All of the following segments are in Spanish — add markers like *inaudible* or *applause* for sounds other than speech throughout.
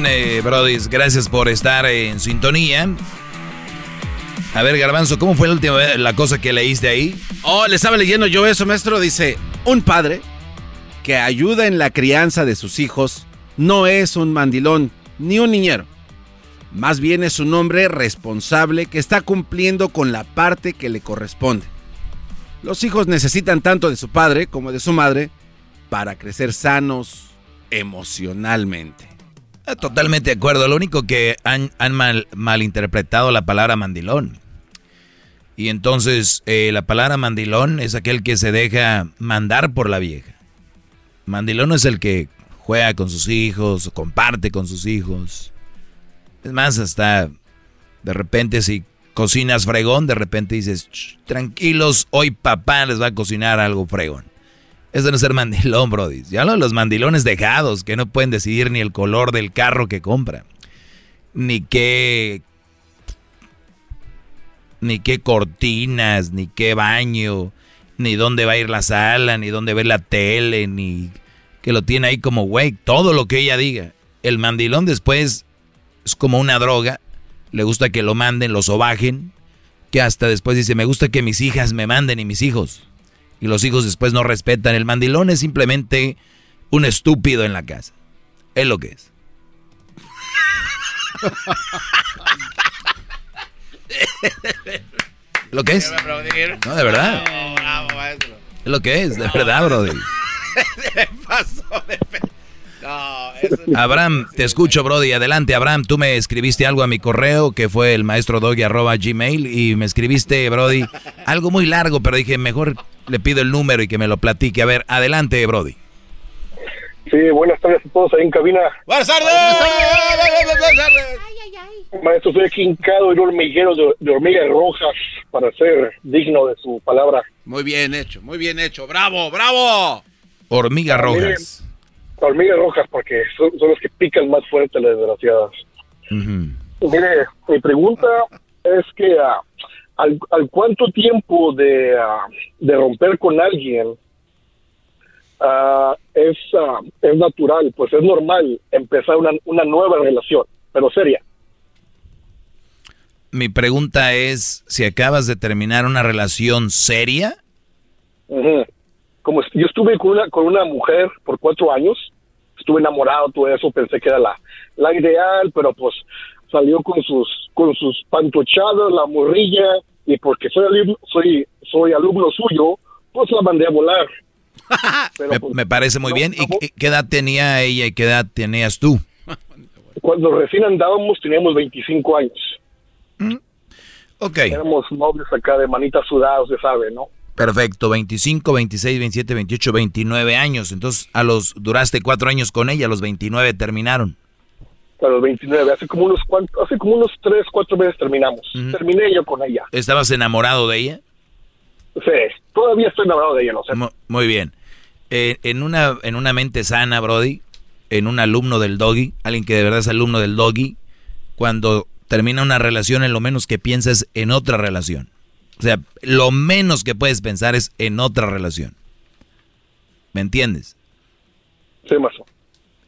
bien, eh, Brody. Gracias por estar en sintonía. A ver, Garbanzo, ¿cómo fue la última vez la cosa que leíste ahí? Oh, le estaba leyendo yo eso, maestro. Dice, un padre que ayuda en la crianza de sus hijos no es un mandilón ni un niñero. Más bien es un hombre responsable que está cumpliendo con la parte que le corresponde. Los hijos necesitan tanto de su padre como de su madre para crecer sanos emocionalmente. Totalmente de acuerdo. Lo único que han, mal, malinterpretado la palabra mandilón. Y entonces eh, la palabra mandilón es aquel que se deja mandar por la vieja. Mandilón es el que juega con sus hijos, comparte con sus hijos. Es más, hasta de repente si cocinas fregón, de repente dices, tranquilos, hoy papá les va a cocinar algo fregón. Eso no es ser mandilón, brody. Ya los mandilones dejados, que no pueden decidir ni el color del carro que compra, ni qué ni qué cortinas, ni qué baño, ni dónde va a ir la sala, ni dónde ver la tele, ni que lo tiene ahí como güey, todo lo que ella diga. El mandilón después es como una droga, le gusta que lo manden, lo sobajen, que hasta después dice, me gusta que mis hijas me manden y mis hijos. Y los hijos después no respetan. El mandilón es simplemente un estúpido en la casa. Es lo que es. *laughs* ¿Lo que es? No, de verdad. Es lo que es, de verdad, *laughs* Abraham, te escucho, Brody. Adelante, Abraham. Tú me escribiste algo a mi correo que fue el maestro doggy arroba gmail y me escribiste, Brody, algo muy largo, pero dije, mejor le pido el número y que me lo platique. A ver, adelante, Brody. Sí, buenas tardes a todos ahí en cabina. ¡Buenas tardes! Maestro, estoy aquí hincado en un hormiguero de, hormigas rojas para ser digno de su palabra. Muy bien hecho, muy bien hecho. ¡Bravo, bravo! Hormigas rojas. Hormigas rojas porque son, las que pican más fuerte las desgraciadas. Mire, mi pregunta es que ah, al, cuánto tiempo de, ah, de romper con alguien uh, es, es natural, pues es normal empezar una, una nueva relación, pero seria. Mi pregunta es si acabas de terminar una relación seria. Como yo estuve con una, con una mujer por cuatro años, estuve enamorado, todo eso, pensé que era la, la ideal, pero pues salió con sus con sus pantochadas, la morrilla, y porque soy alumno, soy, soy alumno suyo, pues la mandé a volar. *laughs* me, pues, parece muy bien. ¿Y qué edad tenía ella y qué edad tenías tú? *laughs* Cuando recién andábamos teníamos 25 años. Mm. Ok. Éramos nobles acá de manitas sudadas, se sabe, ¿no? Perfecto, 25, 26, 27, 28, 29 años. Entonces, a los duraste cuatro años con ella, a los 29 terminaron. A los 29, hace como unos hace como unos 3, 4 meses terminamos. Terminé yo con ella. ¿Estabas enamorado de ella? Sí, todavía estoy enamorado de ella, no sé. Muy bien. Eh, en, una, en una mente sana, Brody, en un alumno del doggy, alguien que de verdad es alumno del doggy, cuando termina una relación, en lo menos que piensas en otra relación. O sea, lo menos que puedes pensar es en otra relación. ¿Me entiendes? Sí, mazo.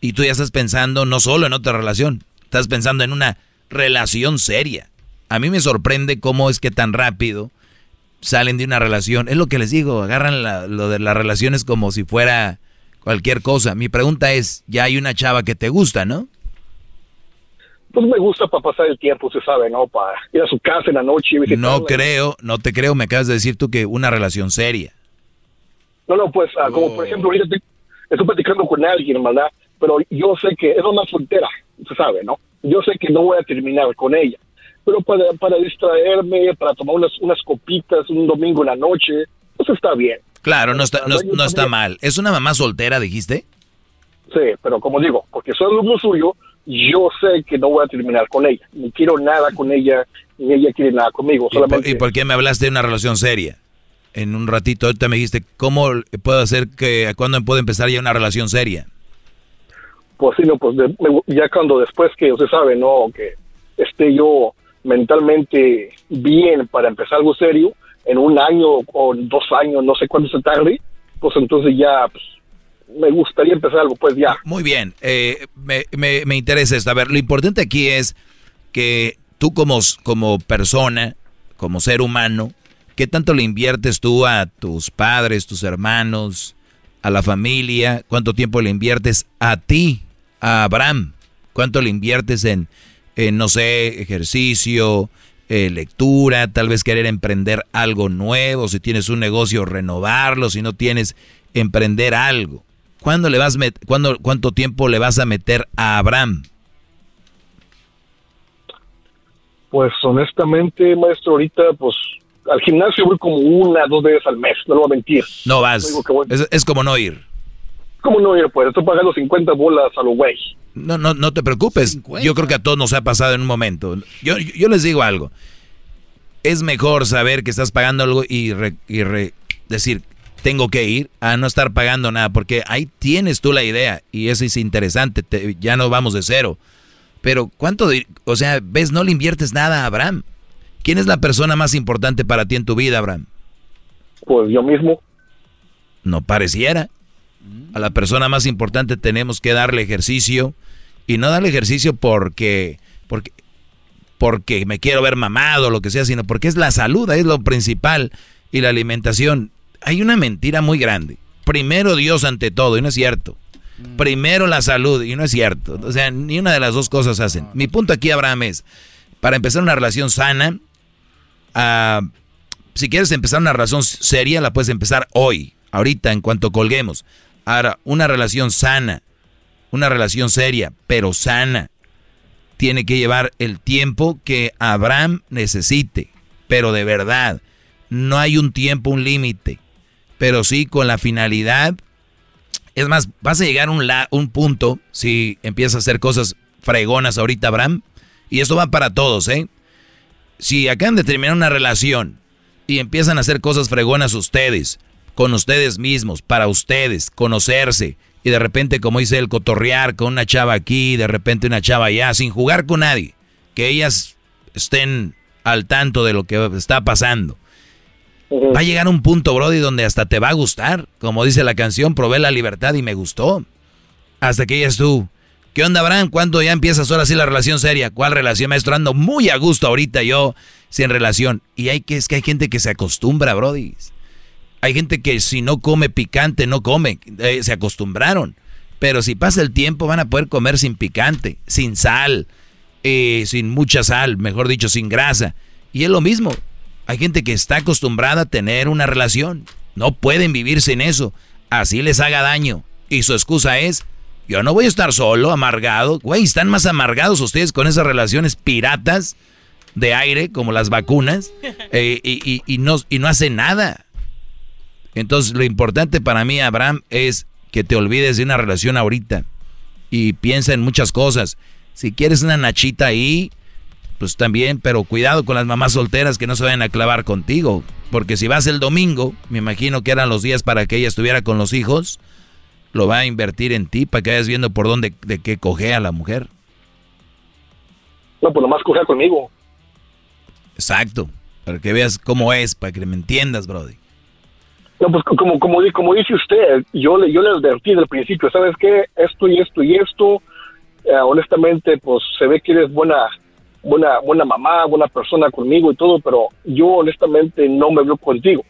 Y tú ya estás pensando no solo en otra relación, estás pensando en una relación seria. A mí me sorprende cómo es que tan rápido salen de una relación. Es lo que les digo, agarran lo de las relaciones como si fuera cualquier cosa. Mi pregunta es, ya hay una chava que te gusta, ¿no? Pues me gusta para pasar el tiempo, se sabe, ¿no? Para ir a su casa en la noche. Y no creo, no te creo, me acabas de decir tú que una relación seria. No, no, pues ah, como por oh. ejemplo, ahorita estoy platicando con alguien, ¿verdad? Pero yo sé que es una soltera, se sabe, ¿no? Yo sé que no voy a terminar con ella pero para, para distraerme, para tomar unas, unas copitas un domingo en la noche, pues está bien. Claro, no está, no, está mal. ¿Es una mamá soltera, dijiste? Sí, pero como digo, porque soy alumno suyo, yo sé que no voy a terminar con ella. Ni quiero nada con ella, ni ella quiere nada conmigo. ¿Y, por, qué me hablaste de una relación seria? En un ratito, ahorita me dijiste, ¿cómo puedo hacer que, cuándo puedo empezar ya una relación seria? Pues sí, no, pues ya cuando después que usted sabe, ¿no? Que esté yo mentalmente bien para empezar algo serio, en un año o dos años, no sé cuándo se tarde, pues entonces ya pues, me gustaría empezar algo, pues ya. Muy bien, eh, me, me, me, interesa esto. A ver, lo importante aquí es que tú como, como persona, como ser humano, ¿qué tanto le inviertes tú a tus padres, tus hermanos, a la familia? ¿Cuánto tiempo le inviertes a ti, a Abraham? ¿Cuánto le inviertes en, no sé, ejercicio, eh, lectura, tal vez querer emprender algo nuevo, si tienes un negocio, renovarlo, si no tienes, emprender algo. ¿Cuándo le vas cuándo, ¿Cuánto tiempo le vas a meter a Abraham? Pues honestamente, maestro, ahorita pues al gimnasio voy como una, dos veces al mes, no lo voy a mentir. No vas, es, como no ir. ¿Cómo no ir? Pues estoy pagando 50 bolas a los güey. No, no, no te preocupes. Yo creo que a todos nos ha pasado en un momento. Yo, yo les digo algo. Es mejor saber que estás pagando algo y, decir, tengo que ir, a no estar pagando nada, porque ahí tienes tú la idea y eso es interesante. ya no vamos de cero. Pero ¿cuánto, o sea, ves, no le inviertes nada a Abraham? ¿Quién es la persona más importante para ti en tu vida, Abraham? Pues yo mismo. No pareciera. A la persona más importante tenemos que darle ejercicio y no darle ejercicio porque porque porque me quiero ver mamado o lo que sea, sino porque es la salud, es lo principal y la alimentación. Hay una mentira muy grande. Primero Dios ante todo, y no es cierto. Primero la salud, y no es cierto. O sea, ni una de las dos cosas hacen. Mi punto aquí, Abraham, es, para empezar una relación sana, uh, si quieres empezar una relación seria, la puedes empezar hoy, ahorita, en cuanto colguemos. Ahora, una relación sana, una relación seria, pero sana, tiene que llevar el tiempo que Abraham necesite, pero de verdad, no hay un tiempo, un límite, pero sí con la finalidad. Es más, vas a llegar a un, un punto, si empiezas a hacer cosas fregonas ahorita, Abraham, y esto va para todos, ¿eh? Si acaban de terminar una relación y empiezan a hacer cosas fregonas ustedes, con ustedes mismos, para ustedes, conocerse. Y de repente, como dice el cotorrear con una chava aquí, de repente una chava allá, sin jugar con nadie. Que ellas estén al tanto de lo que está pasando. Va a llegar un punto, Brody, donde hasta te va a gustar. Como dice la canción, probé la libertad y me gustó. Hasta que es tú. ¿Qué onda, Abraham? ¿Cuándo ya empiezas ahora sí la relación seria? ¿Cuál relación, maestro? Ando muy a gusto ahorita yo sin relación. Y hay que, es que hay gente que se acostumbra, Brody. Hay gente que si no come picante, no come. Eh, se acostumbraron. Pero si pasa el tiempo van a poder comer sin picante, sin sal, eh, sin mucha sal, mejor dicho, sin grasa. Y es lo mismo. Hay gente que está acostumbrada a tener una relación. No pueden vivir sin eso. Así les haga daño. Y su excusa es, yo no voy a estar solo, amargado. Güey, están más amargados ustedes con esas relaciones piratas de aire, como las vacunas, *laughs* eh, y, y, no, y no hacen nada. Entonces, lo importante para mí, Abraham, es que te olvides de una relación ahorita y piensa en muchas cosas. Si quieres una nachita ahí, pues también, pero cuidado con las mamás solteras que no se vayan a clavar contigo. Porque si vas el domingo, me imagino que eran los días para que ella estuviera con los hijos, lo va a invertir en ti para que vayas viendo por dónde, de qué coge a la mujer. No, pues nomás cogea conmigo. Exacto, para que veas cómo es, para que me entiendas, Brody. No, pues como, como, como dice usted, yo le, yo le advertí desde el principio, ¿sabes qué? Esto y esto y esto, eh, honestamente, pues se ve que eres buena, buena, buena mamá, buena persona conmigo y todo, pero yo honestamente no me veo contigo.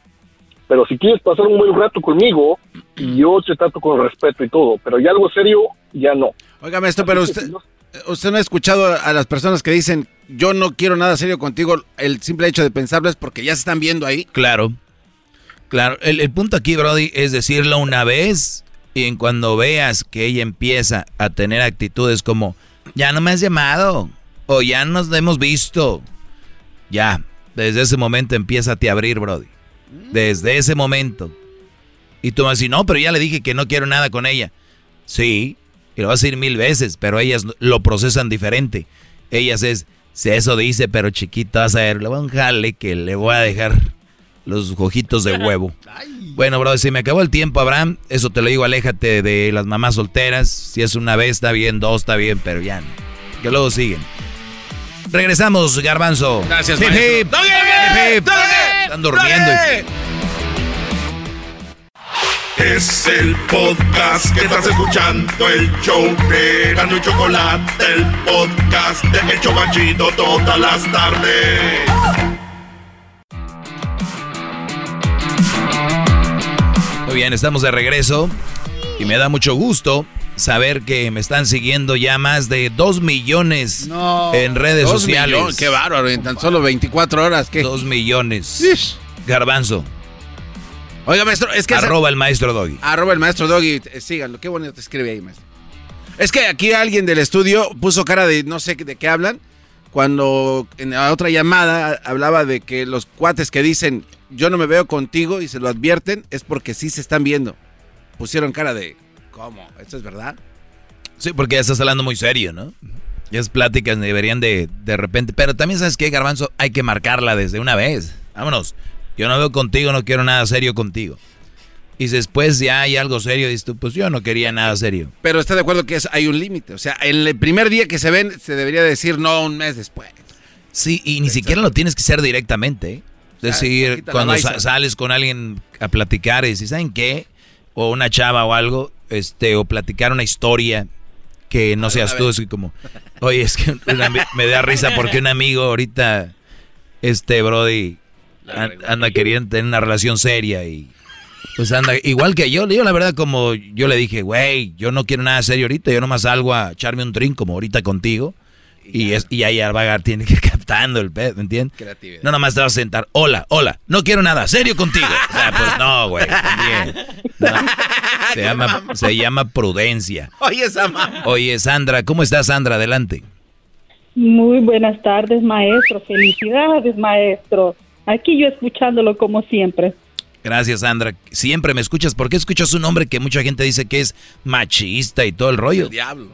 Pero si quieres pasar un buen rato conmigo, yo te trato con respeto y todo, pero ya algo serio, ya no. Oiga, maestro, pero usted, usted no ha escuchado a las personas que dicen, yo no quiero nada serio contigo, el simple hecho de pensarlo es porque ya se están viendo ahí. Claro. Claro, el, punto aquí, Brody, es decirlo una vez y en cuando veas que ella empieza a tener actitudes como, ya no me has llamado o ya nos hemos visto, ya, desde ese momento empieza a te abrir, Brody. Desde ese momento. Y tú vas a decir, no, pero ya le dije que no quiero nada con ella. Sí, y lo vas a decir mil veces, pero ellas lo procesan diferente. Ellas es, si eso dice, pero chiquito, vas a ver, le voy a un jale que le voy a dejar los ojitos de huevo. *laughs* Bueno, bro, si me acabó el tiempo, Abraham, eso te lo digo, aléjate de las mamás solteras. Si es una vez, está bien, dos, está bien, pero ya no. Que luego siguen. Regresamos, Garbanzo. Gracias, maestro. Están durmiendo. Es el podcast que estás escuchando, el show de Gano y Chocolate, el podcast de El Chocachito todas las tardes. Muy bien, estamos de regreso y me da mucho gusto saber que me están siguiendo ya más de 2 millones en redes sociales. qué bárbaro, en tan solo 24 horas. ¿qué? 2 millones. Garbanzo. Oiga, maestro, es que... Arroba el maestro Doggy. Arroba el maestro Doggy, eh, síganlo, qué bonito te escribe ahí, maestro. Es que aquí alguien del estudio puso cara de no sé de qué hablan, cuando en la otra llamada hablaba de que los cuates que dicen yo no me veo contigo y se lo advierten, es porque sí se están viendo. Pusieron cara de ¿cómo? ¿Esto es verdad? Sí, porque ya estás hablando muy serio, ¿no? Ya es pláticas deberían de, de repente. Pero también sabes que, Garbanzo, hay que marcarla desde una vez. Vámonos. Yo no veo contigo, no quiero nada serio contigo. Y después ya hay algo serio, dices tú, pues yo no quería nada serio. Pero está de acuerdo que es, hay un límite. O sea, en el primer día que se ven, se debería decir no un mes después. Sí, y ni siquiera lo tienes que hacer directamente. ¿eh? Es decir, cuando sales con alguien a platicar y dices, ¿saben qué? O una chava o algo, este, o platicar una historia que no seas tú, así como, oye, es que me da risa porque un amigo ahorita, este, Brody, anda queriendo tener una relación seria y pues anda igual que yo. Yo la verdad como yo le dije, güey, yo no quiero nada serio ahorita, yo nomás salgo a echarme un drink como ahorita contigo. Y, es, y ahí Arbagar tiene que ir captando el pedo, ¿me entiendes? Creatividad. No nomás te vas a sentar, hola, hola, no quiero nada, serio contigo. O sea, pues no, güey, *laughs* Se, llama, se llama prudencia. Oye, Sama. Oye, Sandra, ¿cómo estás, Sandra? Adelante. Muy buenas tardes, maestro. Felicidades, maestro. Aquí yo escuchándolo como siempre. Gracias, Sandra. Siempre me escuchas. ¿Por qué escuchas un hombre que mucha gente dice que es machista y todo el rollo? El diablo.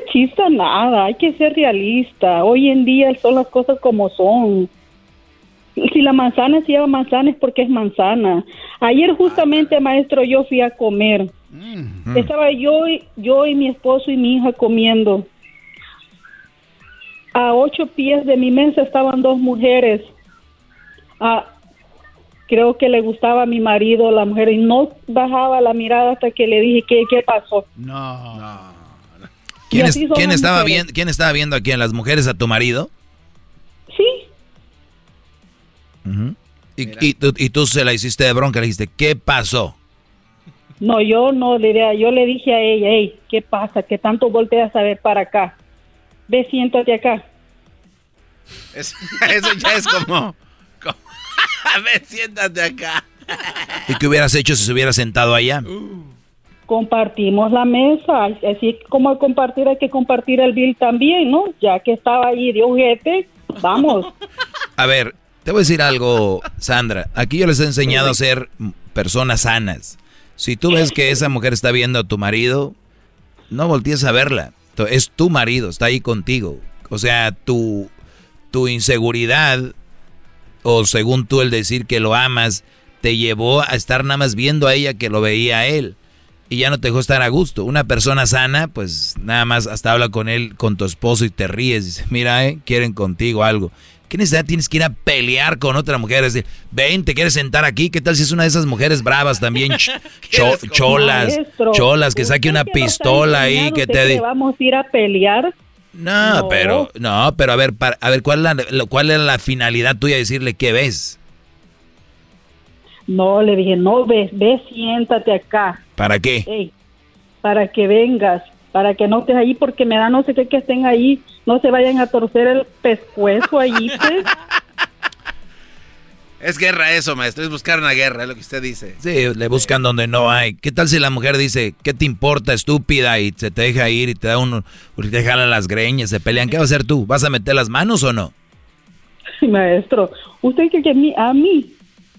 Machista nada, hay que ser realista. Hoy en día son las cosas como son. Si la manzana se llama manzana es porque es manzana. Ayer justamente, maestro, yo fui a comer. Mm. Estaba yo, yo y mi esposo y mi hija comiendo. A ocho pies de mi mesa estaban dos mujeres ah, creo que le gustaba a mi marido, la mujer, y no bajaba la mirada hasta que le dije, ¿qué, qué pasó? No. ¿Quién, ¿quién estaba viendo, ¿Quién estaba viendo aquí? ¿A las mujeres a tu marido? Sí. y, y, tú, y, tú, se la hiciste de bronca, le dijiste, ¿qué pasó? No, yo no le yo le dije a ella, hey, ¿qué pasa? ¿Qué tanto volteas a ver para acá? Ve, siéntate acá. *laughs* eso ya es como, *laughs* a ver, siéntate acá. ¿Y qué hubieras hecho si se hubiera sentado allá? Compartimos la mesa, así como compartir hay que compartir el bill también, ¿no? Ya que estaba ahí de ojete, vamos. *laughs* A ver, te voy a decir algo, Sandra. Aquí yo les he enseñado a ser personas sanas. Si tú ves que esa mujer está viendo a tu marido, no voltees a verla. Es tu marido, está ahí contigo. O sea, tu, tu inseguridad o según tú el decir que lo amas, te llevó a estar nada más viendo a ella que lo veía a él. Y ya no te dejó estar a gusto. Una persona sana, pues nada más hasta habla con él, con tu esposo y te ríes. Dice, mira, eh, quieren contigo algo. ¿Qué necesidad tienes que ir a pelear con otra mujer? Es decir, ven, te quieres sentar aquí. ¿Qué tal si es una de esas mujeres bravas también? *laughs* cholas, cholas, que saque una pistola ahí, que te... Vamos a ir a pelear no, pero, no, pero a ver, a ver, ¿cuál es, la, ¿cuál es la finalidad tuya de decirle qué ves? No, le dije, no, ve, ve, siéntate acá. ¿Para qué? para que vengas, para que no estés ahí, porque me da no sé qué que estén ahí, no se vayan a torcer el pescuezo ahí, *laughs* pues. Es guerra eso, maestro, es buscar una guerra, es lo que usted dice. Sí, le buscan donde no hay. ¿Qué tal si la mujer dice, ¿qué te importa, estúpida? Y se te deja ir y te da uno, te jala las greñas, se pelean. ¿Qué vas a hacer tú? ¿Vas a meter las manos o no? Maestro, ¿usted cree que a mí, a mí,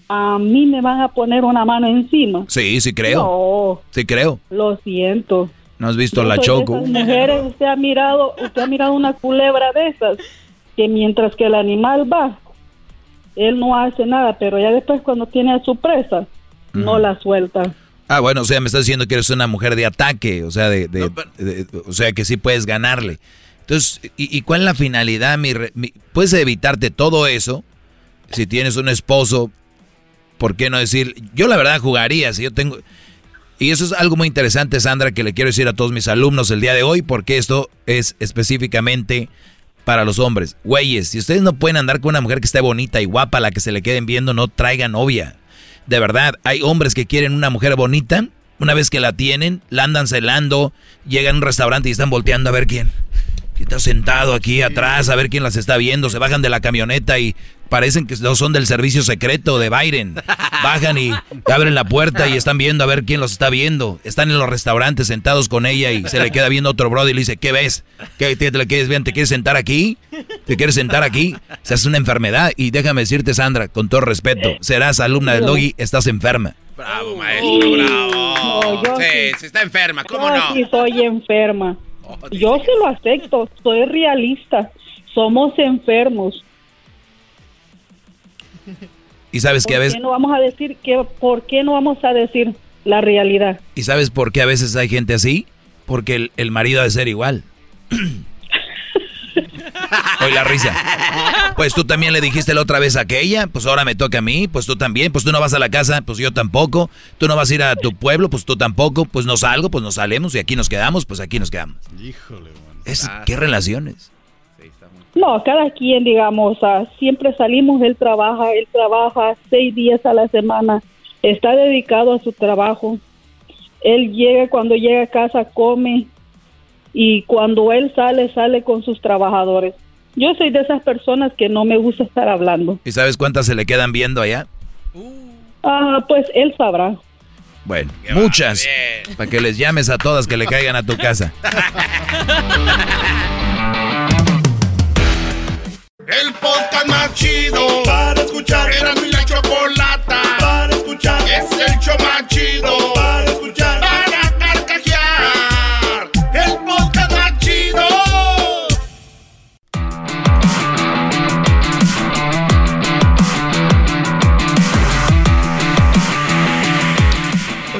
a mí me van a poner una mano encima? Sí, sí creo. No. Sí creo. Lo siento. ¿No has visto la choco? mujeres, usted ha mirado, usted ha mirado una culebra de esas, que mientras que el animal va él no hace nada, pero ya después cuando tiene a su presa, no la suelta. Ah, bueno, o sea, me estás diciendo que eres una mujer de ataque, o sea, de, o sea, que sí puedes ganarle. Entonces, ¿y, cuál es la finalidad? Mi, puedes evitarte todo eso si tienes un esposo ¿por qué no decir? Yo la verdad jugaría, si yo tengo... Y eso es algo muy interesante, Sandra, que le quiero decir a todos mis alumnos el día de hoy, porque esto es específicamente para los hombres. Güeyes, si ustedes no pueden andar con una mujer que esté bonita y guapa, la que se le queden viendo, no traigan novia. De verdad, hay hombres que quieren una mujer bonita, una vez que la tienen, la andan celando, llegan a un restaurante y están volteando a ver quién. Está sentado aquí atrás a ver quién las está viendo. Se bajan de la camioneta y parecen que son del servicio secreto de Biden. Bajan y abren la puerta y están viendo a ver quién los está viendo. Están en los restaurantes sentados con ella y se le queda viendo otro brother y le dice, ¿qué ves? ¿Qué te, le quieres ver? ¿Te quieres sentar aquí? ¿Te quieres sentar aquí? O sea, es una enfermedad. Y déjame decirte, Sandra, con todo respeto, serás alumna del Logi, estás enferma. Bravo, maestro, bravo. sí, sí, está enferma, ¿cómo no? Sí, soy enferma. Yo se lo acepto, soy realista. Somos enfermos. Y sabes que a veces... no vamos a decir que, ¿Por qué no vamos a decir la realidad? ¿Y sabes por qué a veces hay gente así? Porque el, el marido ha de ser igual. *laughs* Hoy la risa. Pues tú también le dijiste la otra vez a aquella, pues ahora me toca a mí, pues tú también, pues tú no vas a la casa, pues yo tampoco, tú no vas a ir a tu pueblo, pues tú tampoco, pues no salgo, pues no salimos y aquí nos quedamos, pues aquí nos quedamos. Híjole, Es, ¿Qué relaciones? No, cada quien, digamos, siempre salimos, él trabaja, él trabaja seis días a la semana, está dedicado a su trabajo. Él llega, cuando llega a casa, come, y cuando él sale, sale con sus trabajadores. Yo soy de esas personas que no me gusta estar hablando. ¿Y sabes cuántas se le quedan viendo allá? Ah, pues él sabrá. Bueno, muchas. Para que les llames a todas que le caigan a tu casa. *laughs* El podcast más chido para escuchar. Era mi la chocolata para escuchar. Es el show más chido para escuchar.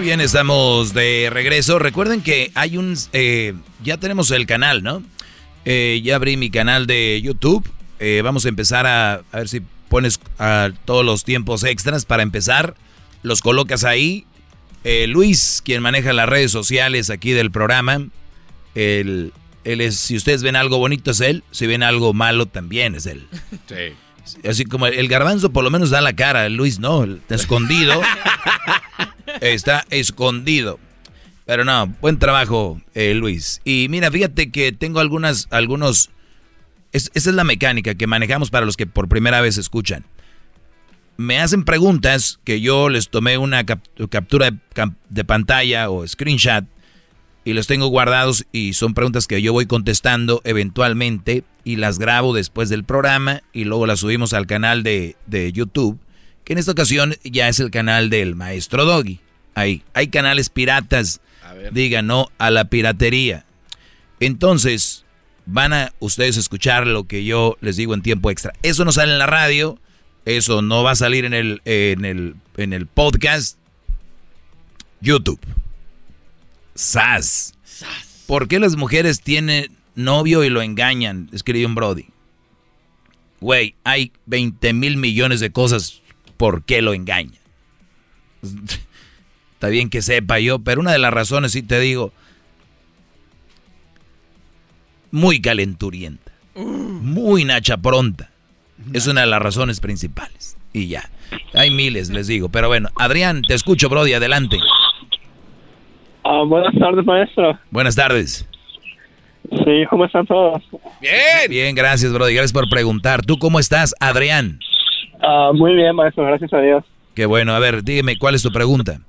bien, estamos de regreso. Recuerden que hay un... Eh, ya tenemos el canal, ¿no? Eh, ya abrí mi canal de YouTube. Eh, vamos a empezar a, a ver si pones a todos los tiempos extras para empezar. Los colocas ahí. Luis, quien maneja las redes sociales aquí del programa. Él, él es, si ustedes ven algo bonito es él. Si ven algo malo también es él. *laughs* Sí. Así como el garbanzo por lo menos da la cara, Luis no, está escondido. *laughs* Está escondido. Pero no, buen trabajo, eh, Luis. Y mira, fíjate que tengo algunas, algunos... esa es la mecánica que manejamos para los que por primera vez escuchan. Me hacen preguntas que yo les tomé una captura de, pantalla o screenshot y los tengo guardados y son preguntas que yo voy contestando eventualmente y las grabo después del programa y luego las subimos al canal de, de YouTube, que en esta ocasión ya es el canal del maestro Doggy. Ahí. Hay canales piratas. Digan no a la piratería. Entonces, van a ustedes escuchar lo que yo les digo en tiempo extra. Eso no sale en la radio. Eso no va a salir en el, en el, en el podcast. YouTube. SAS. ¿Por qué las mujeres tienen novio y lo engañan? Escribió un Brody. Güey, hay 20 mil millones de cosas por qué lo engañan. *laughs* Está bien que sepa yo, pero una de las razones, sí te digo, muy calenturienta, muy nacha pronta. Es una de las razones principales. Y ya. Hay miles, les digo. Pero bueno, Adrián, te escucho, Brody, adelante. Ah, buenas tardes, maestro. Buenas tardes. Sí, ¿cómo están todos? Bien. Bien, gracias, Brody. Gracias por preguntar. ¿Tú cómo estás, Adrián? Ah, muy bien, maestro. Gracias a Dios. Qué bueno. A ver, dígame, ¿cuál es tu pregunta?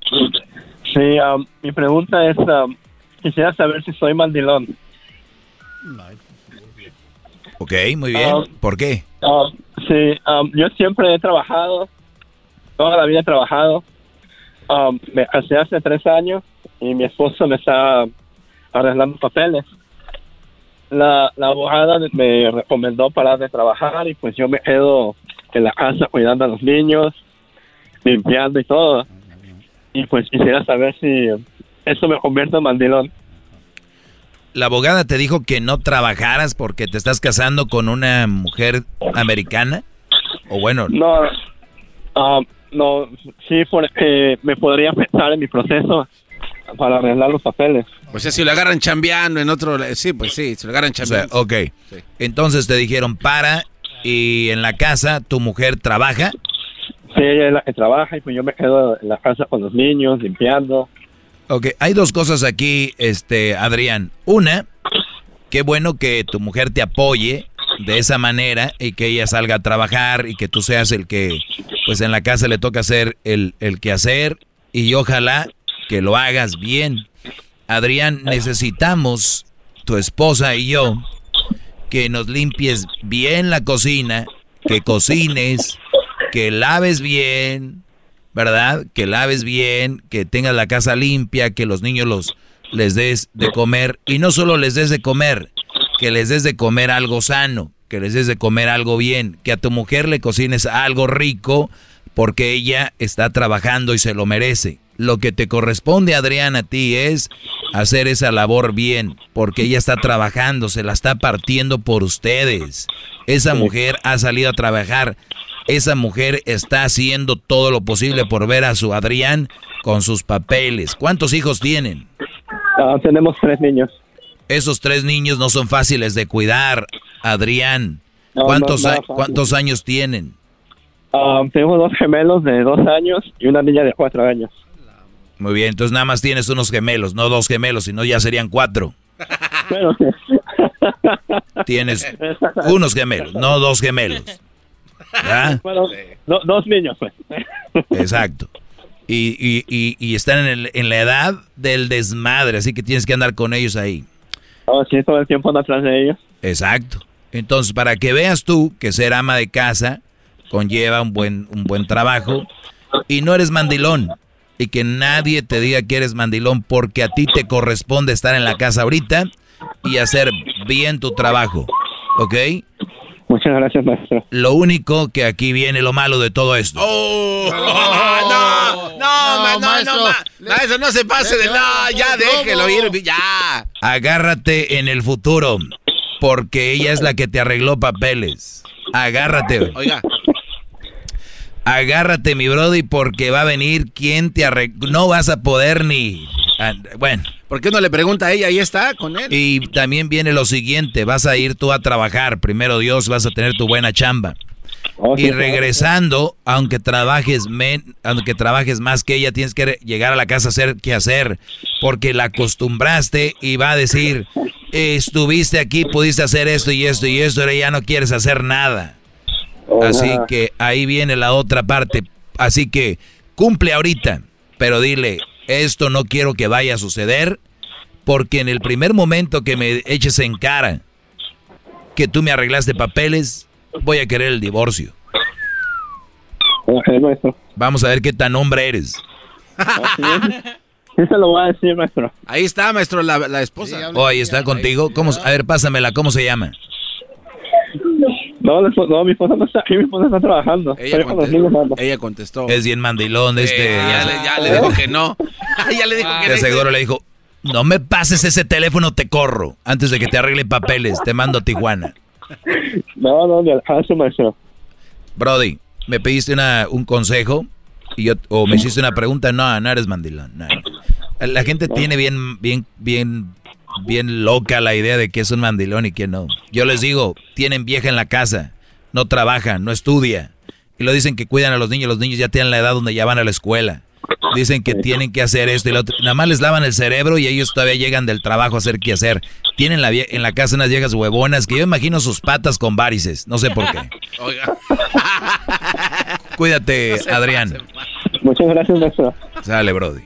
Sí, um, mi pregunta es, um, quisiera saber si soy mandilón. Ok, muy bien. Um, ¿Por qué? sí, yo siempre he trabajado, toda la vida he trabajado. me casé hace tres años y mi esposo me está arreglando papeles. La, la abogada me recomendó parar de trabajar y pues yo me quedo en la casa cuidando a los niños, limpiando y todo y pues quisiera saber si eso me convierte en mandilón. ¿La abogada te dijo que no trabajaras porque te estás casando con una mujer americana? ¿O bueno? No, um, no, sí, porque me podría afectar en mi proceso para arreglar los papeles. O sea, si lo agarran chambeando en otro... Sí, pues sí, si lo agarran O sea, chambeando. ok. Entonces te dijeron para y en la casa tu mujer trabaja. Sí, ella es la que trabaja y pues yo me quedo en la casa con los niños, limpiando. Ok, hay dos cosas aquí, este, Adrián. Una, qué bueno que tu mujer te apoye de esa manera y que ella salga a trabajar y que tú seas el que, pues en la casa le toca hacer el, el quehacer y ojalá que lo hagas bien. Adrián, necesitamos, tu esposa y yo, que nos limpies bien la cocina, que cocines, que laves bien, ¿verdad? Que laves bien, que tengas la casa limpia, que los niños los les des de comer y no solo les des de comer, que les des de comer algo sano, que les des de comer algo bien, que a tu mujer le cocines algo rico porque ella está trabajando y se lo merece. Lo que te corresponde, Adrián, a ti es hacer esa labor bien, porque ella está trabajando, se la está partiendo por ustedes. Esa mujer ha salido a trabajar, esa mujer está haciendo todo lo posible por ver a su Adrián con sus papeles. ¿Cuántos hijos tienen? Ah, tenemos tres niños. Esos tres niños no son fáciles de cuidar, Adrián. No, ¿Cuántos, no, a- nada fácil. ¿Cuántos años tienen? Ah, tengo dos gemelos de dos años y una niña de cuatro años. Muy bien, entonces nada más tienes unos gemelos, no dos gemelos, sino ya serían cuatro. Pero Tienes *laughs* unos gemelos, no dos gemelos. ¿Verdad? *laughs* bueno, do- dos niños, pues. *laughs* Exacto. Y, y, y, y están en, el- en la edad del desmadre, así que tienes que andar con ellos ahí. Oh, sí, todo el tiempo ando atrás de ellos. Exacto. Entonces, para que veas tú que ser ama de casa conlleva un buen, un buen trabajo y no eres mandilón. Y que nadie te diga que eres mandilón porque a ti te corresponde estar en la casa ahorita y hacer bien tu trabajo. ¿Ok? Muchas gracias, maestro. Lo único que aquí viene lo malo de todo esto. ¡Oh! *laughs* no, no, ma- no, no, maestro. ma- maestro, no se pase de no, ya déjelo ir, ya. Agárrate en el futuro porque ella es la que te arregló papeles. Agárrate. Oiga, Agárrate, mi brody, porque va a venir quien te arregló. No vas a poder ni... ah, Bueno, ¿por qué no le pregunta a ella? Ahí está, con él. y también viene lo siguiente. Vas a ir tú a trabajar. Primero Dios, vas a tener tu buena chamba. Oh, sí, Y regresando, aunque trabajes men- aunque trabajes más que ella, tienes que llegar a la casa a hacer qué hacer, porque la acostumbraste y va a decir, "Eh, estuviste aquí, pudiste hacer esto y esto y esto, ahora ya no quieres hacer nada. Oh, Así nada. que ahí viene la otra parte. Así que cumple ahorita, pero dile, esto no quiero que vaya a suceder, porque en el primer momento que me eches en cara que tú me arreglaste papeles, voy a querer el divorcio. Maestro. Vamos a ver qué tan hombre eres. Sí se lo voy a decir, maestro. Ahí está, maestro, la, la esposa. Oh, ahí está contigo. ¿Cómo, a ver, pásamela. ¿Cómo se llama? No, no, mi esposa no está aquí, *laughs* mi esposa está trabajando. ella, Estoy con los contestó, niños, ando. ella contestó. Es bien mandilón Eh, este. ya, le, ya le dijo que no. *laughs* ya le dijo que De no. seguro le dijo, no me pases ese teléfono, te corro. Antes de que te arregle papeles, te mando a Tijuana. *laughs* No, no, maestro. Brody, me pediste una, un consejo y yo, o me hiciste una pregunta. No, no eres mandilón. no. La gente tiene bien, bien, bien, bien loca la idea de que es un mandilón y que no. Yo les digo, tienen vieja en la casa, no trabajan, no estudia. Y lo dicen que cuidan a los niños, los niños ya tienen la edad donde ya van a la escuela. Dicen que tienen que hacer esto y lo otro. Nada más les lavan el cerebro y ellos todavía llegan del trabajo a hacer qué hacer. Tienen la en la casa unas viejas huevonas que yo imagino sus patas con varices. No sé por qué. *laughs* Oiga. Cuídate, Adrián. Muchas gracias, maestro. Sale, Brody.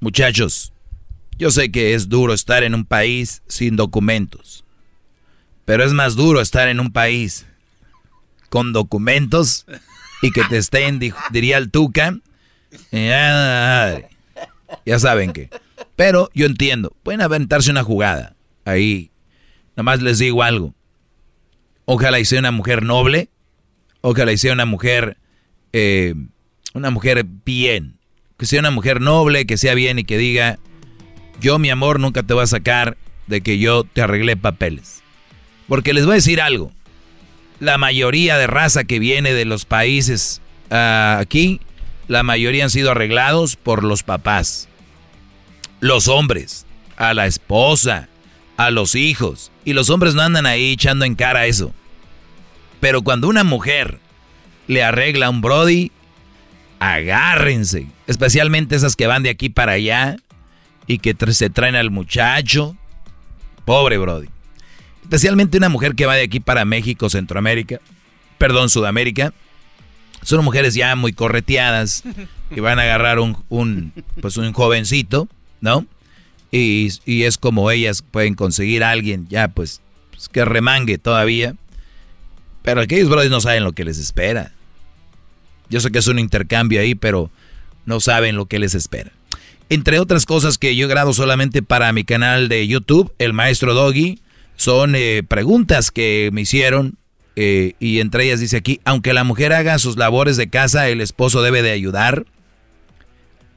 Muchachos, yo sé que es duro estar en un país sin documentos. Pero es más duro estar en un país con documentos y que te estén, diría el Tuca. Ya, ya saben que. Pero yo entiendo, pueden aventarse una jugada. Ahí, nomás les digo algo. Ojalá y sea una mujer noble. Ojalá y sea una mujer, eh, una mujer bien. Que sea una mujer noble, que sea bien y que diga, yo mi amor nunca te voy a sacar de que yo te arreglé papeles. Porque les voy a decir algo. la mayoría de raza que viene de los países ah, aquí, la mayoría han sido arreglados por los papás. Los hombres, a la esposa, a los hijos. Y los hombres no andan ahí echando en cara eso. Pero cuando una mujer le arregla a un Brody, agárrense. Especialmente esas que van de aquí para allá y que se traen al muchacho. Pobre Brody. Especialmente una mujer que va de aquí para México, Centroamérica, perdón, Sudamérica. Son mujeres ya muy correteadas *laughs* y van a agarrar un, pues un jovencito, ¿no? Y, es como ellas pueden conseguir a alguien ya pues, pues, que remangue todavía. Pero aquellos brothers no saben lo que les espera. Yo sé que es un intercambio ahí, pero no saben lo que les espera. Entre otras cosas que yo grabo solamente para mi canal de YouTube, El Maestro Doggy, son eh, preguntas que me hicieron eh, y entre ellas dice aquí, aunque la mujer haga sus labores de casa, el esposo debe de ayudar.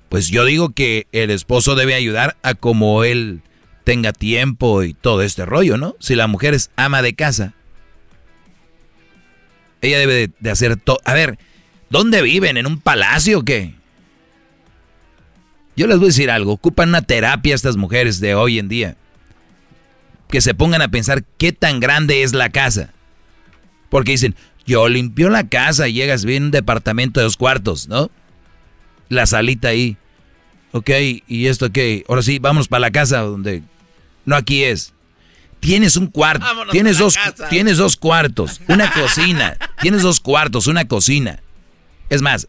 Pues yo digo que el esposo debe ayudar a como él tenga tiempo y todo este rollo, ¿no? Si la mujer es ama de casa, ella debe de, hacer todo. A ver, ¿dónde viven? ¿En un palacio o qué? Yo les voy a decir algo, ocupan una terapia estas mujeres de hoy en día. Que se pongan a pensar qué tan grande es la casa. Porque dicen, yo limpio la casa y llegas bien un departamento de dos cuartos, ¿no? La salita ahí. Ok, y esto qué. Ahora sí, vamos para la casa donde... No aquí es. Tienes un cuarto, tienes dos, tienes dos cuartos, una cocina, tienes dos cuartos, una cocina. Es más,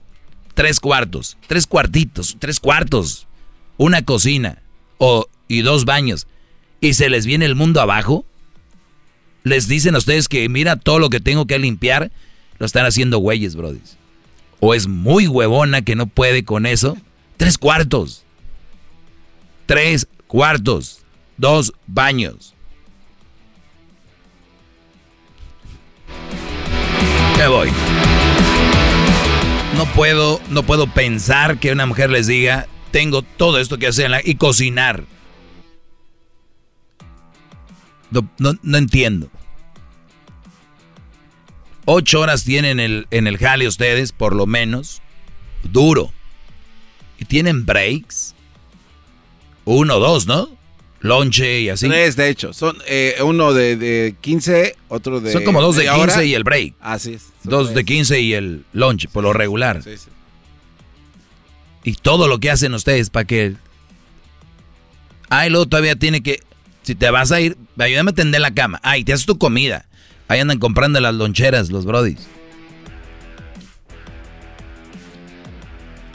tres cuartos, tres cuartitos, tres cuartos, una cocina o, y dos baños. ¿Y se les viene el mundo abajo? Les dicen a ustedes que mira todo lo que tengo que limpiar, lo están haciendo güeyes, brodis. O es muy huevona que no puede con eso. Tres cuartos. Tres cuartos. Dos baños. Me voy. No puedo, no puedo pensar que una mujer les diga, tengo todo esto que hacer y cocinar. No, entiendo. Ocho horas tienen el, en el jale ustedes, por lo menos. Duro. ¿Y tienen breaks? Uno, dos, ¿no? Lonche y así. Tres, de hecho. Son eh, uno de, de, 15, otro de. Son como dos de, 15 y el break. Así es. Dos de 15 y el lunch, por lo regular. Sí, sí. Y todo lo que hacen ustedes para que. Ay, luego todavía tiene que. Si te vas a ir, ayúdame a tender la cama. Ay, te haces tu comida. Ahí andan comprando las loncheras, los brodis.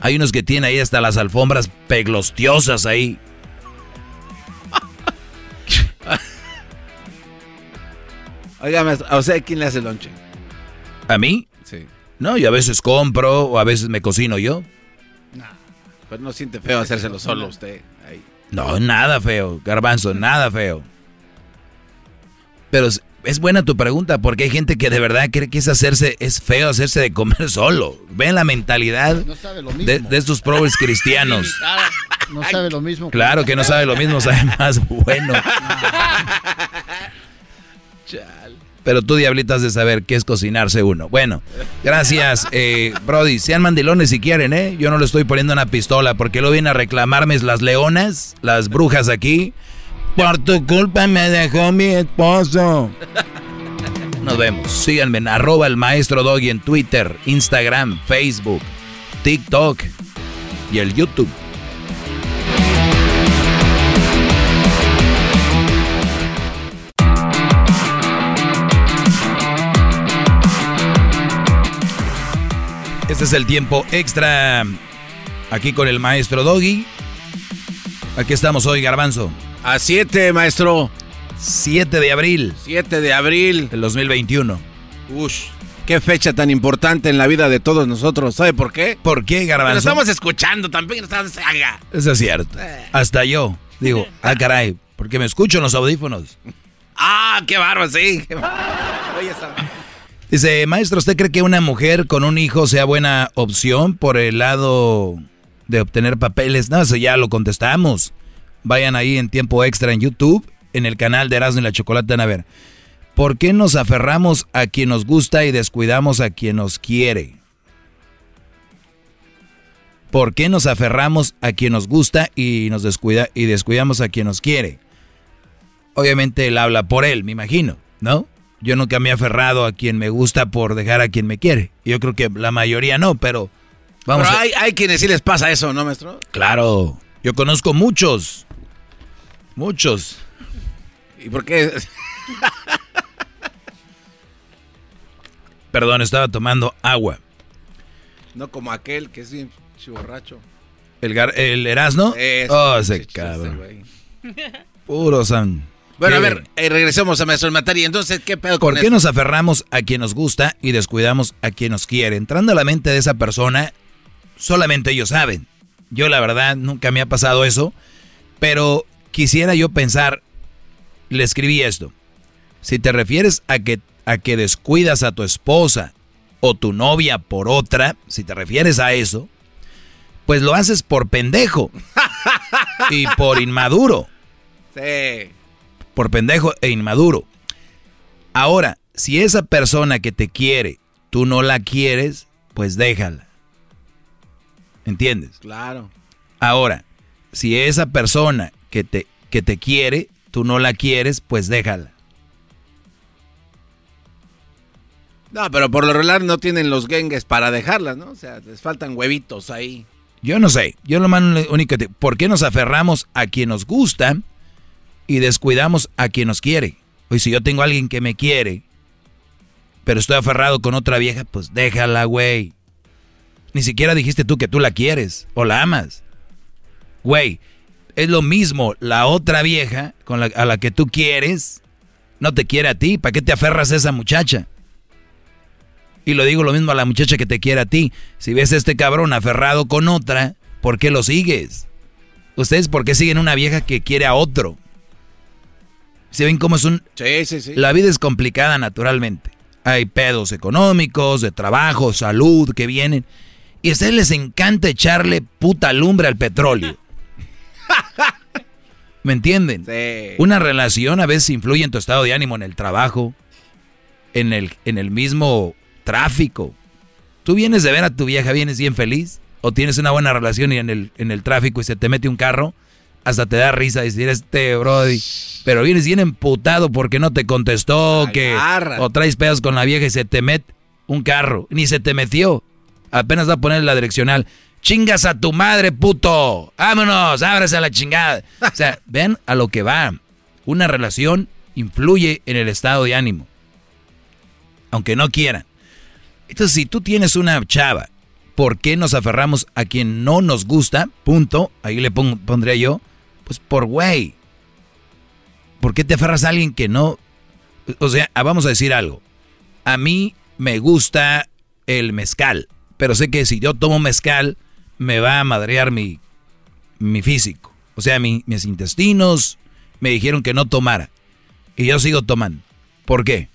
Hay unos que tienen ahí hasta las alfombras peglostiosas ahí. *laughs* Oiga, ¿a usted quién le hace lonche? ¿A mí? Sí. No, yo a veces compro o a veces me cocino yo. No, pero no siente feo hacérselo solo usted. Ahí. No, nada feo, garbanzo, nada feo. Pero es buena tu pregunta porque hay gente que de verdad cree que es hacerse, es feo hacerse de comer *laughs* solo. Ven la mentalidad De, estos probes cristianos. *laughs* No sabe lo mismo. Claro que no sabe lo mismo, sabe más bueno. Pero tú, diablitas, de saber qué es cocinarse uno. Bueno, gracias, eh, Brody. Sean mandilones si quieren, ¿eh? Yo no le estoy poniendo una pistola porque lo vienen a reclamarme las leonas, las brujas aquí. Por tu culpa me dejó mi esposo. *laughs* Nos vemos. Síganme en arroba el maestro Doggy en Twitter, Instagram, Facebook, TikTok y el YouTube. Este es el tiempo extra aquí con el maestro Doggy. Aquí estamos hoy, Garbanzo. A 7, maestro. 7 de abril. 7 de abril. Del 2021. Ush, qué fecha tan importante en la vida de todos nosotros. ¿Sabe por qué? ¿Por qué, Garbanzo? Lo estamos escuchando también. Eso es cierto. Eh. Hasta yo. Digo, ah, caray, porque me escucho en los audífonos. Ah, qué barba, sí. *laughs* Oye, Dice, maestro, ¿usted cree que una mujer con un hijo sea buena opción por el lado de obtener papeles? No, eso ya lo contestamos. Vayan ahí en tiempo extra en YouTube, en el canal de Erasmo y la Chocolate, a ver. ¿Por qué nos aferramos a quien nos gusta y descuidamos a quien nos quiere? ¿Por qué nos aferramos a quien nos gusta y nos descuida y descuidamos a quien nos quiere? Obviamente él habla por él, me imagino, ¿no? Yo nunca me he aferrado a quien me gusta por dejar a quien me quiere. Yo creo que la mayoría no, pero vamos. Pero hay, hay quienes sí les pasa eso, ¿no, maestro? Claro, yo conozco muchos, muchos. ¿Y por qué? *laughs* Perdón, estaba tomando agua. No como aquel que es bien chiborracho. ¿El, gar, el Erasno? Eso, oh, ese cabrón. güey. Puro san. Bueno, a ver, eh, regresemos a maestro Matari. Entonces, ¿qué pedo ¿Por qué esto? nos aferramos a quien nos gusta y descuidamos a quien nos quiere? Entrando a la mente de esa persona, solamente ellos saben. Yo la verdad nunca me ha pasado eso, pero quisiera yo pensar, le escribí esto. Si te refieres a que, a que descuidas a tu esposa o tu novia por otra, si te refieres a eso, pues lo haces por pendejo *laughs* y por inmaduro Sí. por pendejo e inmaduro. Ahora, si esa persona que te quiere, tú no la quieres, pues déjala. ¿Entiendes? Claro. Ahora, si esa persona que te, que te quiere, tú no la quieres, pues déjala. No, pero por lo regular no tienen los gengues para dejarlas, ¿no? O sea, les faltan huevitos ahí. Yo no sé, yo lo más único que ¿por qué nos aferramos a quien nos gusta y descuidamos a quien nos quiere? Oye, si yo tengo a alguien que me quiere, pero estoy aferrado con otra vieja, pues déjala, güey. Ni siquiera dijiste tú que tú la quieres o la amas. Güey, es lo mismo la otra vieja con la, a la que tú quieres, no te quiere a ti, ¿para qué te aferras a esa muchacha? Y lo digo lo mismo a la muchacha que te quiere a ti. Si ves a este cabrón aferrado con otra, ¿por qué lo sigues? ¿Ustedes por qué siguen una vieja que quiere a otro? ¿Se ven cómo es un... Sí, sí, sí. La vida es complicada naturalmente. Hay pedos económicos, de trabajo, salud que vienen. Y a ustedes les encanta echarle puta lumbre al petróleo. *laughs* ¿Me entienden? Sí. Una relación a veces influye en tu estado de ánimo, en el trabajo, en el, en el mismo tráfico. Tú vienes de ver a tu vieja, vienes bien feliz, o tienes una buena relación y en el, en el tráfico y se te mete un carro, hasta te da risa decir este Brody. Pero vienes bien emputado porque no te contestó, que, o traes pedos con la vieja y se te mete un carro, ni se te metió. Apenas va a poner la direccional. Chingas a tu madre, puto. Vámonos, ábrase a la chingada. O sea, *laughs* ven a lo que va. Una relación influye en el estado de ánimo. Aunque no quieran. Entonces, si tú tienes una chava, ¿por qué nos aferramos a quien no nos gusta? Punto. Ahí le pon- pondría yo. Pues por güey. ¿Por qué te aferras a alguien que no... O sea, ah, vamos a decir algo. A mí me gusta el mezcal, pero sé que si yo tomo mezcal me va a madrear mi, mi físico. O sea, mi- mis intestinos me dijeron que no tomara. Y yo sigo tomando. ¿Por qué?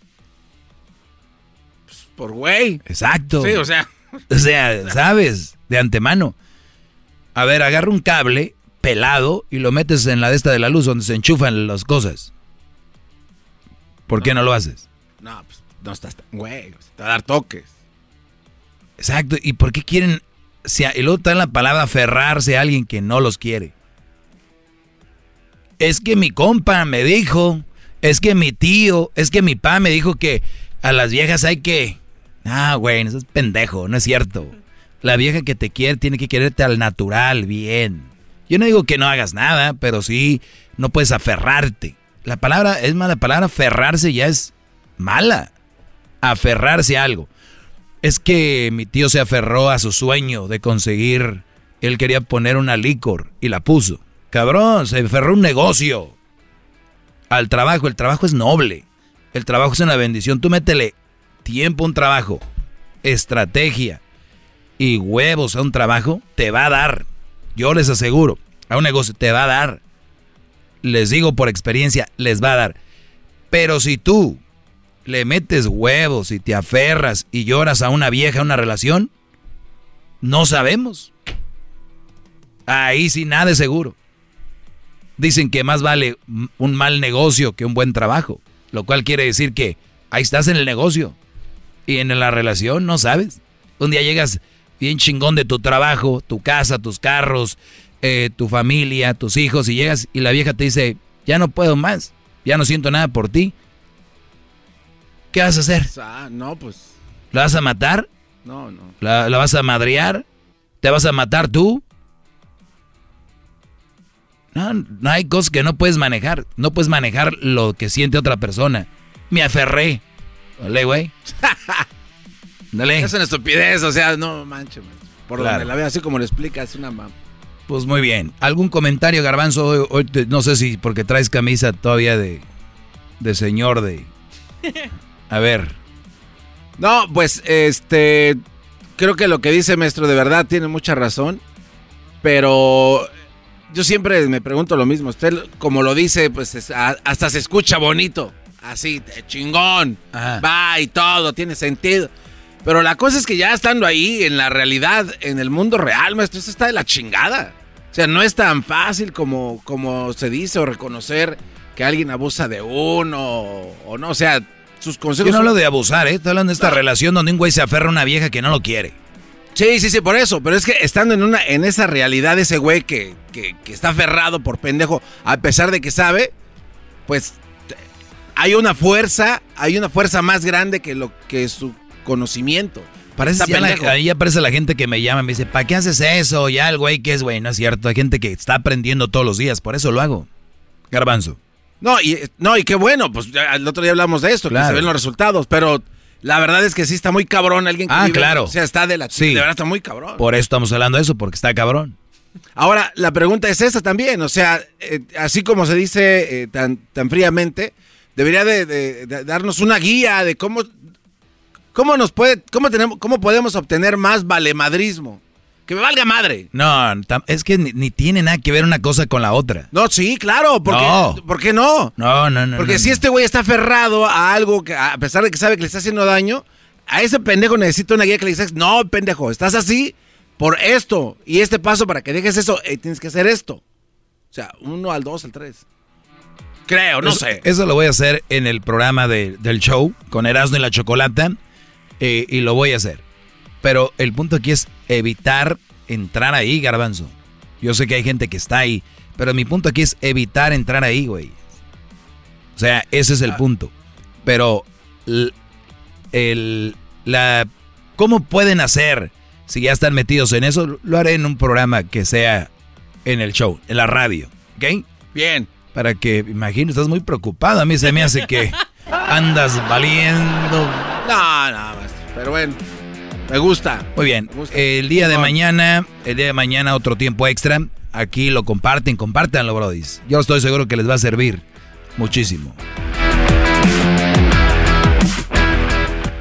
Por güey. Exacto. Sí, o sea. O sea, sabes, de antemano. A ver, agarra un cable pelado y lo metes en la de esta de la luz donde se enchufan las cosas. ¿Por qué no lo haces? No, pues no estás tan güey. Te va a dar toques. Exacto. ¿Y por qué quieren... Si, y luego está la palabra aferrarse a alguien que no los quiere. Es que mi compa me dijo, es que mi tío, es que mi pa me dijo que a las viejas hay que... Ah, güey, eso es pendejo, no es cierto. La vieja que te quiere tiene que quererte al natural, bien. Yo no digo que no hagas nada, pero sí, no puedes aferrarte. La palabra, es más, la palabra aferrarse ya es mala. Aferrarse a algo. Es que mi tío se aferró a su sueño de conseguir. Él quería poner una licor y la puso. Cabrón, se aferró un negocio. Al trabajo, el trabajo es noble. El trabajo es una bendición. Tú métele tiempo a un trabajo, estrategia y huevos a un trabajo, te va a dar. Yo les aseguro, a un negocio te va a dar. Les digo por experiencia, les va a dar. Pero si tú le metes huevos y te aferras y lloras a una vieja, a una relación, no sabemos. Ahí sí nada es seguro. Dicen que más vale un mal negocio que un buen trabajo. Lo cual quiere decir que ahí estás en el negocio. Y en la relación no sabes. Un día llegas bien chingón de tu trabajo, tu casa, tus carros, eh, tu familia, tus hijos, y llegas y la vieja te dice, ya no puedo más, ya no siento nada por ti. ¿Qué vas a hacer? Ah, no, pues. ¿La vas a matar? No, no. ¿La, ¿La, vas a madrear? ¿Te vas a matar tú? No, no hay cosas que no puedes manejar. No puedes manejar lo que siente otra persona. Me aferré. Dale, güey. *laughs* Dale. Es una estupidez, o sea, no manches. Por claro. donde la veo, así como lo explica, es una mam. Pues muy bien. ¿Algún comentario, Garbanzo? Hoy, hoy te, no sé si porque traes camisa todavía de, de señor de... *laughs* A ver. No, pues este... Creo que lo que dice maestro de verdad tiene mucha razón. Pero yo siempre me pregunto lo mismo. Usted, como lo dice, pues es, a, hasta se escucha bonito. Así, chingón. Ajá. Va y todo, tiene sentido. Pero la cosa es que ya estando ahí, en la realidad, en el mundo real, maestro, eso está de la chingada. O sea, no es tan fácil como, como se dice o reconocer que alguien abusa de uno o, o no. O sea, sus consejos. Yo no hablo de abusar, ¿eh? Estoy hablando de esta no. relación donde un güey se aferra a una vieja que no lo quiere. Sí, sí, sí, por eso. Pero es que estando en una, en esa realidad, ese güey que, que, que está aferrado por pendejo, a pesar de que sabe, pues hay una fuerza, hay una fuerza más grande que lo que su conocimiento. Parece ya la, ahí aparece la gente que me llama y me dice, ¿para qué haces eso? Ya el güey que es güey, no es cierto. Hay gente que está aprendiendo todos los días, por eso lo hago. Garbanzo. No, y, no, y qué bueno, pues el otro día hablamos de esto, claro. que se ven los resultados, pero la verdad es que sí está muy cabrón alguien que ah, vive, claro. o sea, está de la sí. de verdad está muy cabrón. Por eso estamos hablando de eso, porque está cabrón. Ahora, la pregunta es esa también, o sea, eh, así como se dice eh, tan, tan fríamente, debería de, de, de, darnos una guía de cómo, cómo nos puede, cómo tenemos, cómo podemos obtener más valemadrismo. Que me valga madre. No, es que ni, ni, tiene nada que ver una cosa con la otra. No, sí, claro. Porque, no. ¿Por qué no? No, no, no. Porque no, si no. este güey está aferrado a algo que, a pesar de que sabe que le está haciendo daño, a ese pendejo necesita una guía que le dice, no, pendejo, estás así por esto. Y este paso para que dejes eso, eh, tienes que hacer esto. O sea, uno al dos, al tres. Creo, no eso, sé. Eso lo voy a hacer en el programa de, del show con Erasmo y la Chocolata. Eh, y lo voy a hacer. Pero el punto aquí es evitar entrar ahí, garbanzo. Yo sé que hay gente que está ahí, pero mi punto aquí es evitar entrar ahí, güey. O sea, ese es el punto. Pero el, el, la cómo pueden hacer si ya están metidos en eso, lo haré en un programa que sea en el show, en la radio, ¿ok? Bien. Para que, imagino, estás muy preocupado. A mí se me hace que *laughs* andas valiendo. No, no, pero bueno. Me gusta. Muy bien. Gusta. El día de mañana, el día de mañana otro tiempo extra. Aquí lo comparten, compártanlo, brodis. Yo estoy seguro que les va a servir muchísimo.